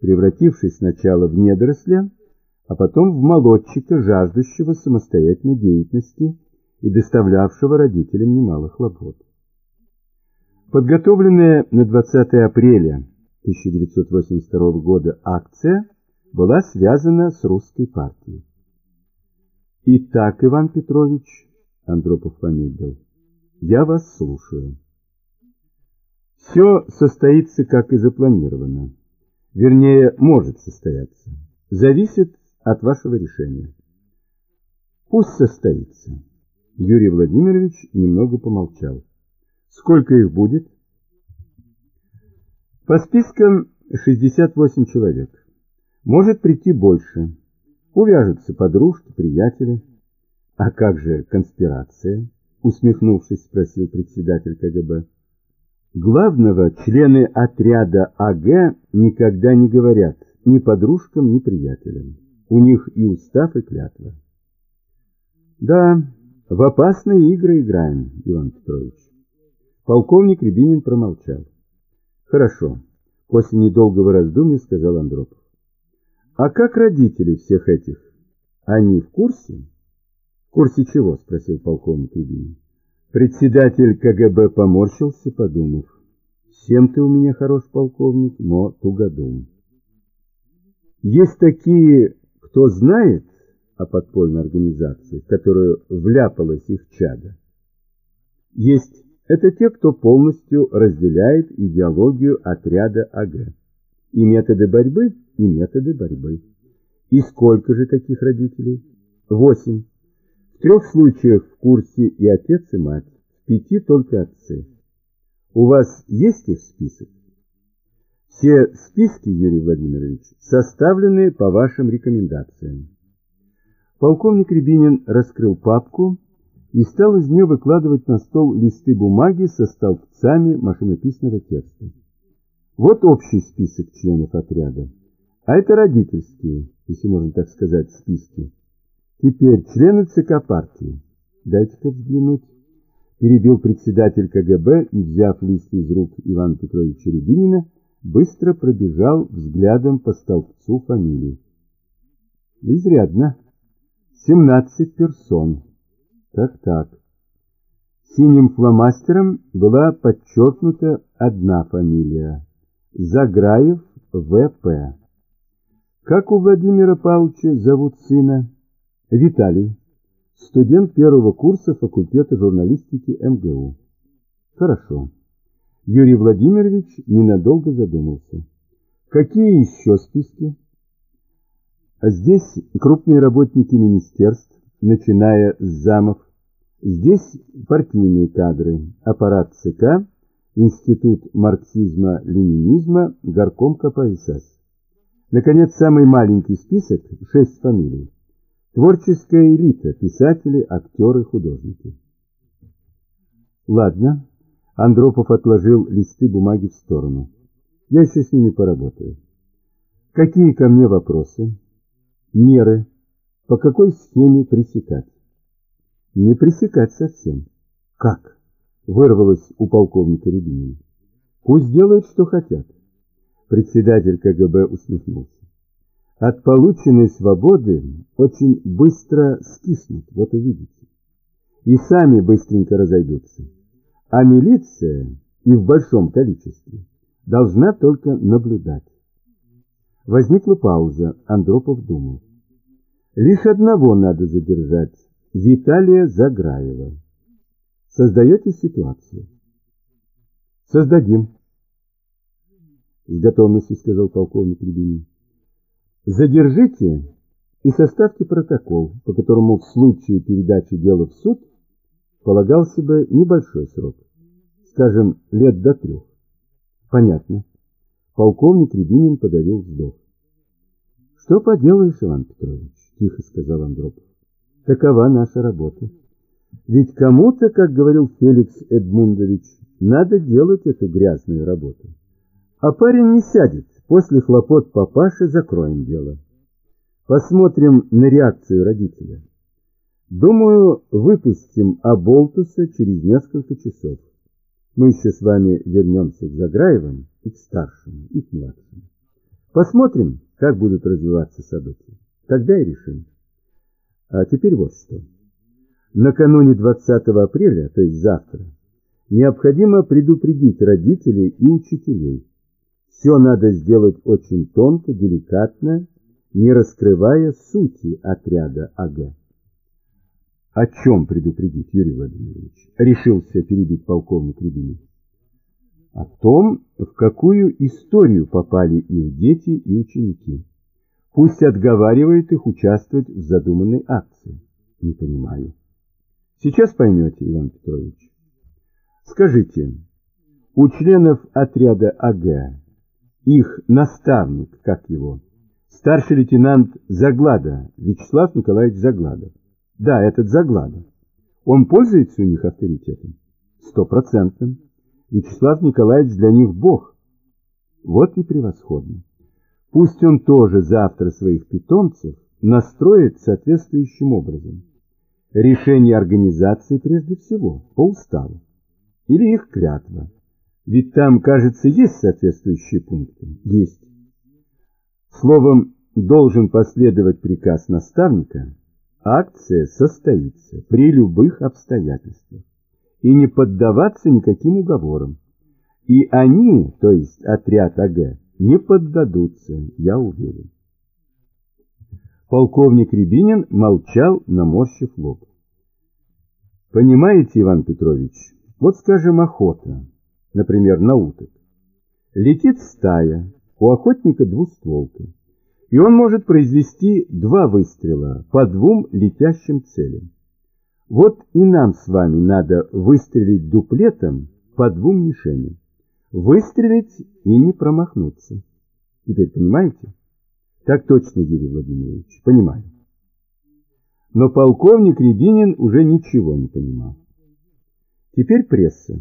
превратившись сначала в недоросля, а потом в молодчика, жаждущего самостоятельной деятельности и доставлявшего родителям немало хлопот. Подготовленная на 20 апреля 1982 года акция была связана с русской партией. Итак, Иван Петрович, Андропов помедлил, я вас слушаю. Все состоится, как и запланировано. Вернее, может состояться. Зависит от вашего решения. Пусть состоится. Юрий Владимирович немного помолчал. Сколько их будет? По спискам 68 человек. Может прийти больше. Увяжутся подружки, приятели. А как же конспирация? Усмехнувшись, спросил председатель КГБ. Главного члены отряда АГ никогда не говорят ни подружкам, ни приятелям. У них и устав, и клятва. Да, в опасные игры играем, Иван Петрович. Полковник Рябинин промолчал. Хорошо. После недолгого раздумья сказал Андропов. А как родители всех этих? Они в курсе? В курсе чего? Спросил полковник Рябинин. Председатель КГБ поморщился, подумав. Всем ты у меня хорош полковник, но тугодум. Есть такие, кто знает, о подпольной организации, в которую вляпалась их чада? Есть. Это те, кто полностью разделяет идеологию отряда АГ. И методы борьбы, и методы борьбы. И сколько же таких родителей? Восемь. В трех случаях в курсе и отец, и мать. В пяти только отцы. У вас есть их список? Все списки, Юрий Владимирович, составлены по вашим рекомендациям. Полковник Рябинин раскрыл папку и стал из нее выкладывать на стол листы бумаги со столбцами машинописного текста. Вот общий список членов отряда, а это родительские, если можно так сказать, списки. Теперь члены ЦК партии. Дайте-ка взглянуть. Перебил председатель КГБ и, взяв лист из рук Ивана Петровича Рябинина, быстро пробежал взглядом по столбцу фамилий. Изрядно. Семнадцать персон. Так-так. Синим фломастером была подчеркнута одна фамилия. Заграев В.П. Как у Владимира Павловича зовут сына? Виталий. Студент первого курса факультета журналистики МГУ. Хорошо. Юрий Владимирович ненадолго задумался. Какие еще списки? Здесь крупные работники министерств, начиная с замов. Здесь партийные кадры, аппарат ЦК, Институт марксизма-ленинизма, горком КПСС. Наконец, самый маленький список – шесть фамилий. Творческая элита, писатели, актеры, художники. Ладно, Андропов отложил листы бумаги в сторону. Я еще с ними поработаю. Какие ко мне вопросы? Меры. По какой схеме пресекать? Не пресекать совсем. Как? Вырвалось у полковника Рябинина. Пусть делают, что хотят. Председатель КГБ усмехнулся. От полученной свободы очень быстро скиснут, вот увидите. И сами быстренько разойдутся. А милиция, и в большом количестве, должна только наблюдать. Возникла пауза, Андропов думал. Лишь одного надо задержать, Виталия Заграева. Создаете ситуацию? Создадим. С готовностью сказал полковник Рябинин. Задержите и составьте протокол, по которому в случае передачи дела в суд полагался бы небольшой срок, скажем, лет до трех. Понятно. Полковник Рябинин подавил вздох. Что поделаешь, Иван Петрович, тихо сказал Андропов. Такова наша работа. Ведь кому-то, как говорил Феликс Эдмундович, надо делать эту грязную работу. А парень не сядет, после хлопот папаши закроем дело. Посмотрим на реакцию родителя. Думаю, выпустим Аболтуса через несколько часов. Мы еще с вами вернемся к Заграевым и к старшим, и к младшим. Посмотрим, как будут развиваться события. Тогда и решим. А теперь вот что. Накануне 20 апреля, то есть завтра, необходимо предупредить родителей и учителей. Все надо сделать очень тонко, деликатно, не раскрывая сути отряда АГ. О чем предупредить, Юрий Владимирович? Решился перебить полковник Рябинин. О том, в какую историю попали их дети и ученики. Пусть отговаривает их участвовать в задуманной акции. Не понимаю. Сейчас поймете, Иван Петрович. Скажите, у членов отряда АГ, их наставник, как его, старший лейтенант Заглада, Вячеслав Николаевич Заглада, да, этот Заглада. Он пользуется у них авторитетом? Стопроцентным. Вячеслав Николаевич для них бог. Вот и превосходно. Пусть он тоже завтра своих питомцев настроит соответствующим образом. Решение организации прежде всего, по уставу. Или их клятва. Ведь там, кажется, есть соответствующие пункты. Есть. Словом, должен последовать приказ наставника – Акция состоится при любых обстоятельствах и не поддаваться никаким уговорам. И они, то есть отряд АГ, не поддадутся, я уверен. Полковник Рябинин молчал, наморщив лоб. Понимаете, Иван Петрович, вот скажем охота, например, на уток. Летит стая, у охотника двустволка, и он может произвести два выстрела по двум летящим целям. Вот и нам с вами надо выстрелить дуплетом по двум мишеням. Выстрелить и не промахнуться. Теперь понимаете? Так точно, Юрий Владимирович, понимаю. Но полковник Рябинин уже ничего не понимал. Теперь пресса.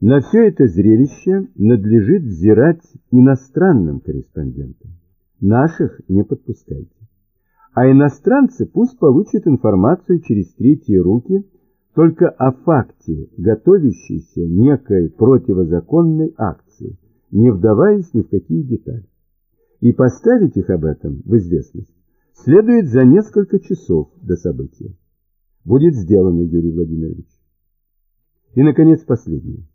На все это зрелище надлежит взирать иностранным корреспондентам. Наших не подпускайте. А иностранцы пусть получат информацию через третьи руки только о факте готовящейся некой противозаконной акции, не вдаваясь ни в какие детали. И поставить их об этом в известность следует за несколько часов до события. Будет сделано, Юрий Владимирович. И, наконец, последнее.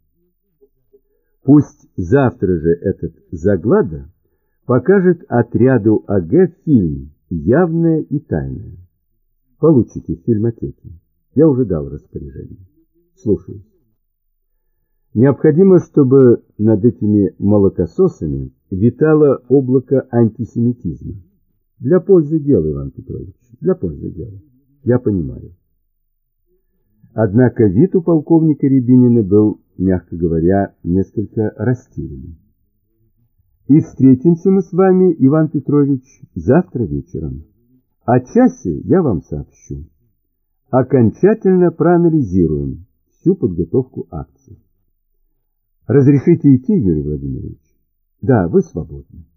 Пусть завтра же этот Заглада покажет отряду АГ фильм «Явное и тайное». Получите в фильмотеке. Я уже дал распоряжение. Слушаю. Необходимо, чтобы над этими молокососами витало облако антисемитизма. Для пользы дела, Иван Петрович, для пользы дела. Я понимаю. Однако вид у полковника Рябинина был, мягко говоря, несколько растерянным. И встретимся мы с вами, Иван Петрович, завтра вечером. О часе я вам сообщу. Окончательно проанализируем всю подготовку акции. Разрешите идти, Юрий Владимирович? Да, вы свободны.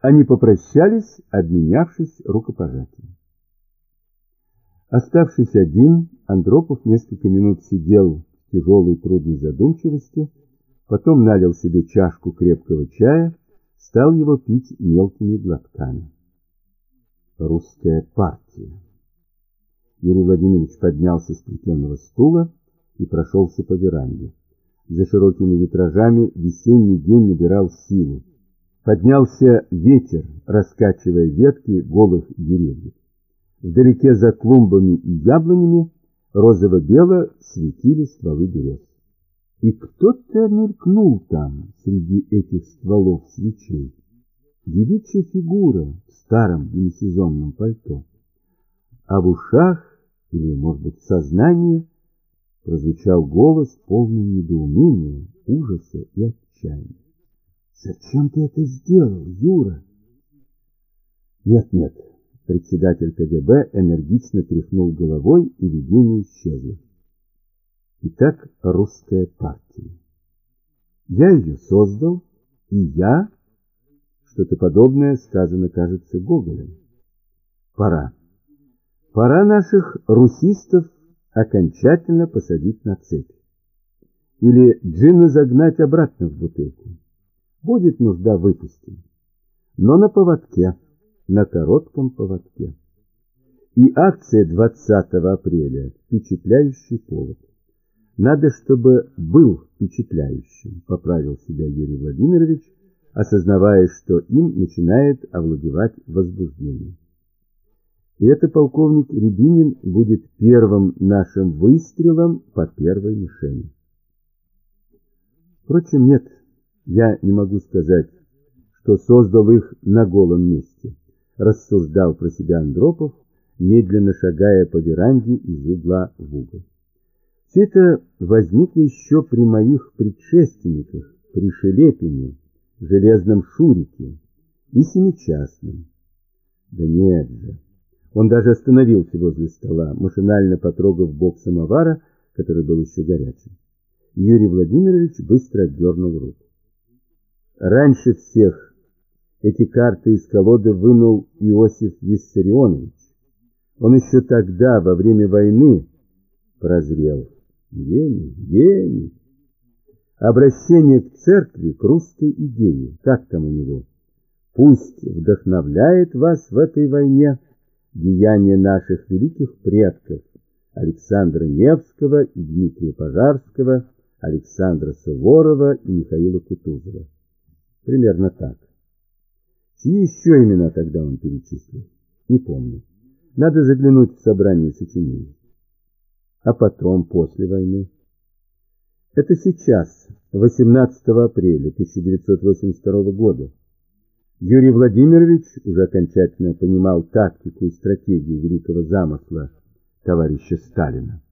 Они попрощались, обменявшись рукопожатием. Оставшись один, Андропов несколько минут сидел в тяжелой трудной задумчивости, потом налил себе чашку крепкого чая, стал его пить мелкими глотками. Русская партия. Юрий Владимирович поднялся с плетеного стула и прошелся по веранде. За широкими витражами весенний день набирал силу. Поднялся ветер, раскачивая ветки голых деревьев. Вдалеке за клумбами и яблонями розово-бело светили стволы берез. И кто-то мелькнул там среди этих стволов свечей. Девичья фигура в старом демисезонном пальто. А в ушах, или, может быть, в сознании, прозвучал голос полный недоумения, ужаса и отчаяния. Зачем ты это сделал, Юра? Нет, нет. Председатель КГБ энергично тряхнул головой, и видение исчезло. Итак, русская партия. Я ее создал, и я... Что-то подобное сказано, кажется, Гоголем. Пора. Пора наших русистов окончательно посадить на цепь. Или джина загнать обратно в бутылку. Будет нужда выпустим. Но на поводке, на коротком поводке. И акция 20 апреля – впечатляющий повод. Надо, чтобы был впечатляющим, поправил себя Юрий Владимирович, осознавая, что им начинает овладевать возбуждение. И это полковник Рябинин будет первым нашим выстрелом по первой мишени. Впрочем, нет, я не могу сказать, что создал их на голом месте, рассуждал про себя Андропов, медленно шагая по веранде из угла в угол. Все это возникло еще при моих предшественниках, при Шелепине, Железном Шурике и Семичастном. Да нет же. Он даже остановился возле стола, машинально потрогав бок самовара, который был еще горячим. Юрий Владимирович быстро отдернул руку. Раньше всех эти карты из колоды вынул Иосиф Виссарионович. Он еще тогда, во время войны, прозрел. Гений, гений. Обращение к церкви, к русской идее. Как там у него? Пусть вдохновляет вас в этой войне деяния наших великих предков Александра Невского и Дмитрия Пожарского, Александра Суворова и Михаила Кутузова. Примерно так. Чьи еще имена тогда он перечислил? Не помню. Надо заглянуть в собрание сочинений. А потом, после войны. Это сейчас, 18 апреля 1982 года. Юрий Владимирович уже окончательно понимал тактику и стратегию великого замысла товарища Сталина.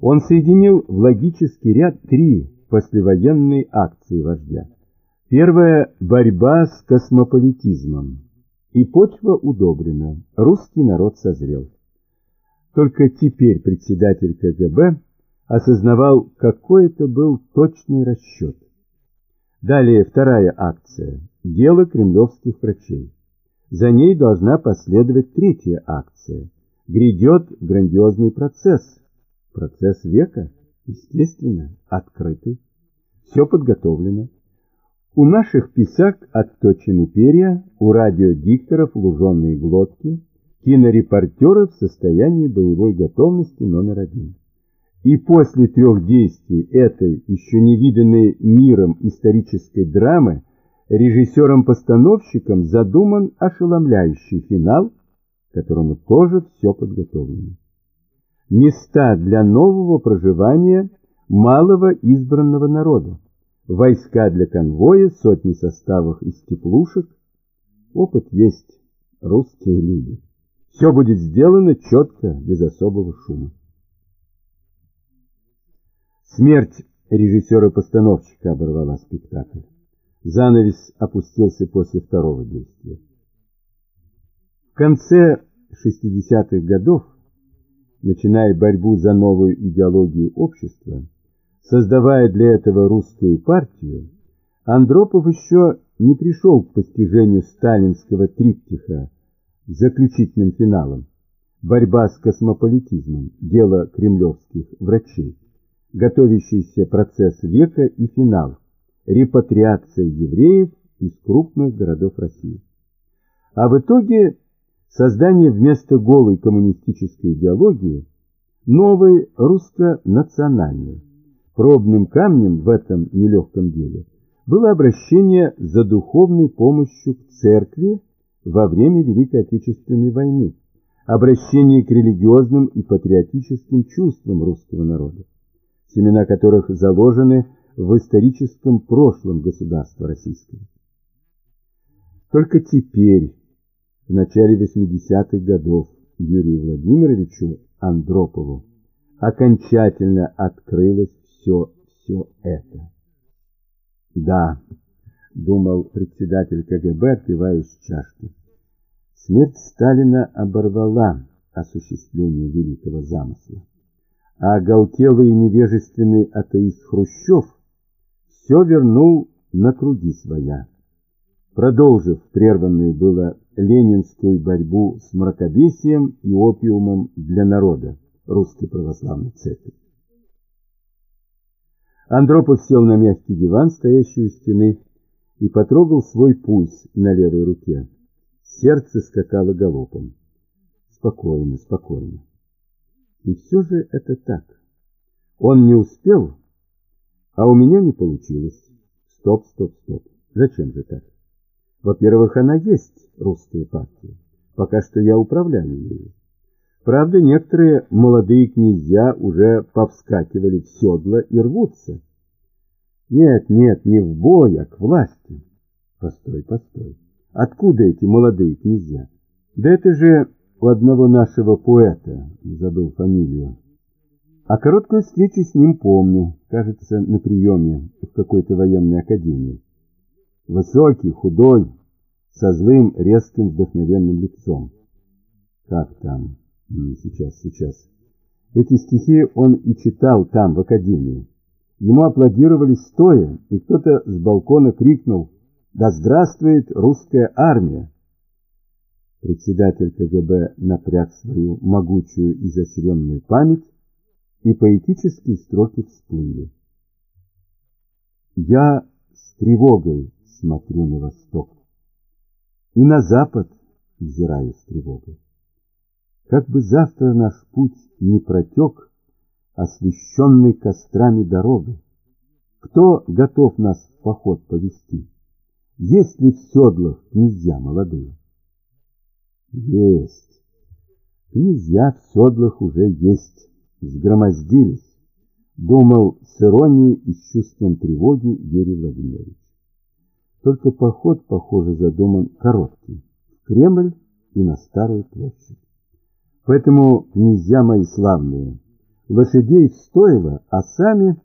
Он соединил в логический ряд три послевоенные акции вождя. Первая – борьба с космополитизмом. И почва удобрена, русский народ созрел. Только теперь председатель КГБ осознавал, какой это был точный расчет. Далее вторая акция – дело кремлевских врачей. За ней должна последовать третья акция. Грядет грандиозный процесс. Процесс века, естественно, открытый. Все подготовлено. У наших писак отточены перья, у радиодикторов луженые глотки, кинорепортеры в состоянии боевой готовности номер один. И после трех действий этой еще не виданной миром исторической драмы режиссером-постановщиком задуман ошеломляющий финал, которому тоже все подготовлено. Места для нового проживания малого избранного народа войска для конвоя, сотни составов из теплушек. Опыт есть, русские люди. Все будет сделано четко, без особого шума. Смерть режиссера-постановщика оборвала спектакль. Занавес опустился после второго действия. В конце 60-х годов, начиная борьбу за новую идеологию общества, Создавая для этого русскую партию, Андропов еще не пришел к постижению сталинского триптиха заключительным финалом «Борьба с космополитизмом. Дело кремлевских врачей», готовящийся процесс века и финал «Репатриация евреев из крупных городов России». А в итоге создание вместо голой коммунистической идеологии новой русско-национальной Пробным камнем в этом нелегком деле было обращение за духовной помощью к церкви во время Великой Отечественной войны, обращение к религиозным и патриотическим чувствам русского народа, семена которых заложены в историческом прошлом государства российского. Только теперь, в начале 80-х годов, Юрию Владимировичу Андропову окончательно открылось все, все это. Да, думал председатель КГБ, отпивая из чашки. Смерть Сталина оборвала осуществление великого замысла. А оголтелый и невежественный атеист Хрущев все вернул на круги своя. Продолжив прерванную было ленинскую борьбу с мракобесием и опиумом для народа русской православной церкви. Андропов сел на мягкий диван, стоящий у стены, и потрогал свой пульс на левой руке. Сердце скакало галопом. Спокойно, спокойно. И все же это так. Он не успел, а у меня не получилось. Стоп, стоп, стоп. Зачем же так? Во-первых, она есть, русская партия. Пока что я управляю ею. Правда, некоторые молодые князья уже повскакивали в седло и рвутся. Нет, нет, не в бой, а к власти. Постой, постой. Откуда эти молодые князья? Да это же у одного нашего поэта, забыл фамилию. А короткую встречу с ним помню, кажется, на приеме в какой-то военной академии. Высокий, худой, со злым, резким, вдохновенным лицом. Как там? Сейчас, сейчас. Эти стихи он и читал там, в академии. Ему аплодировали стоя, и кто-то с балкона крикнул «Да здравствует русская армия!» Председатель КГБ напряг свою могучую изощренную память, и поэтические строки всплыли. Я с тревогой смотрю на восток, и на запад взираю с тревогой. Как бы завтра наш путь не протек, освещенной кострами дорогой, кто готов нас в поход повести? Есть ли в седлах князья молодые? Есть. Князья в седлах уже есть. Сгромоздились. Думал с иронией и с чувством тревоги Юрий Владимирович. Только поход, похоже, задуман короткий. В Кремль и на Старую площадь. Поэтому, князья мои славные, лошадей в а сами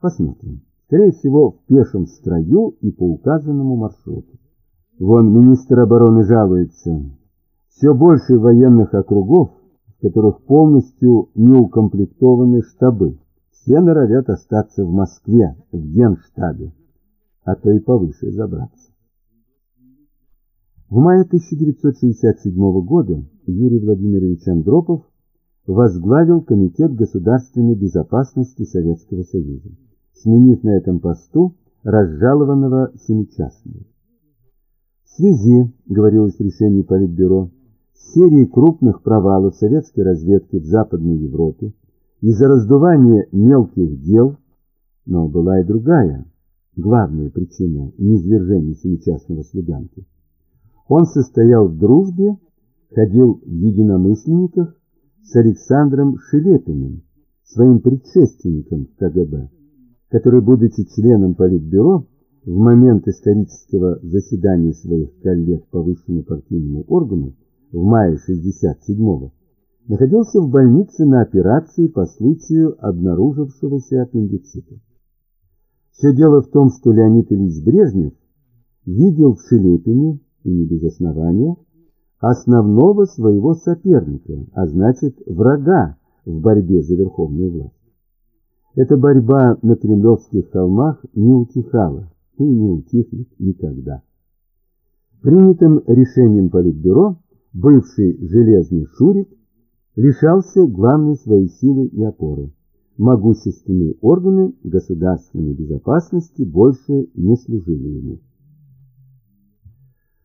посмотрим. Скорее всего, в пешем строю и по указанному маршруту. Вон министр обороны жалуется. Все больше военных округов, которых полностью не укомплектованы штабы. Все норовят остаться в Москве, в генштабе, а то и повыше забраться. В мае 1967 года Юрий Владимирович Андропов возглавил Комитет государственной безопасности Советского Союза, сменив на этом посту разжалованного Семичастного. В связи, говорилось в решении Политбюро, с серией крупных провалов советской разведки в Западной Европе из-за раздувания мелких дел, но была и другая, главная причина низвержения семичастного слуганки. Он состоял в дружбе, ходил в единомышленниках с Александром Шелепиным, своим предшественником в КГБ, который, будучи членом Политбюро, в момент исторического заседания своих коллег по высшему партийному органу в мае 67-го находился в больнице на операции по случаю обнаружившегося аппендицита. Все дело в том, что Леонид Ильич Брежнев видел в Шелепине, и не без основания, основного своего соперника, а значит врага в борьбе за верховную власть. Эта борьба на Кремлевских холмах не утихала и не утихнет никогда. Принятым решением Политбюро бывший железный Шурик лишался главной своей силы и опоры. Могущественные органы государственной безопасности больше не служили ему.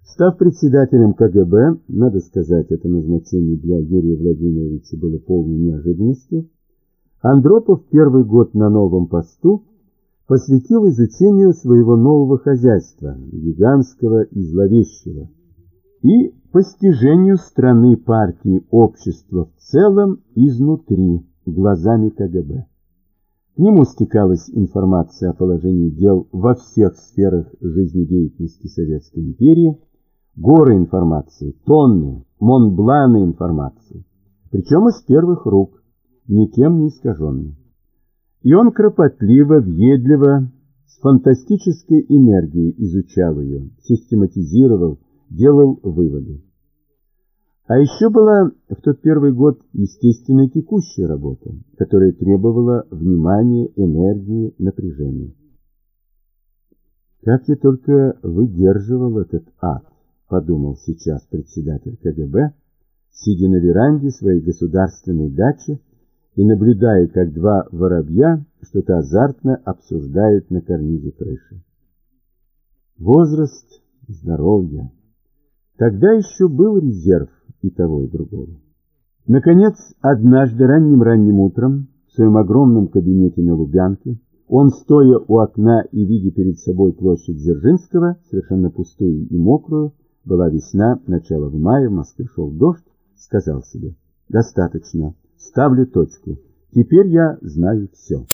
Став председателем КГБ, надо сказать, это назначение для Юрия Владимировича было полной неожиданностью, Андропов первый год на новом посту посвятил изучению своего нового хозяйства, гигантского и зловещего, и постижению страны, партии, общества в целом изнутри, глазами КГБ. К нему стекалась информация о положении дел во всех сферах жизнедеятельности Советской империи, горы информации, тонны, монбланы информации, причем из первых рук, никем не искаженной. И он кропотливо, въедливо, с фантастической энергией изучал ее, систематизировал, делал выводы. А еще была в тот первый год естественная текущая работа, которая требовала внимания, энергии, напряжения. Как я только выдерживал этот ад, подумал сейчас председатель КГБ, сидя на веранде своей государственной дачи и наблюдая, как два воробья что-то азартно обсуждают на карнизе крыши. Возраст, здоровье. Тогда еще был резерв и того, и другого. Наконец, однажды ранним-ранним утром в своем огромном кабинете на Лубянке он, стоя у окна и видя перед собой площадь Дзержинского, совершенно пустую и мокрую, была весна, начало в мае, в Москве шел дождь, сказал себе, достаточно, ставлю точку, теперь я знаю все.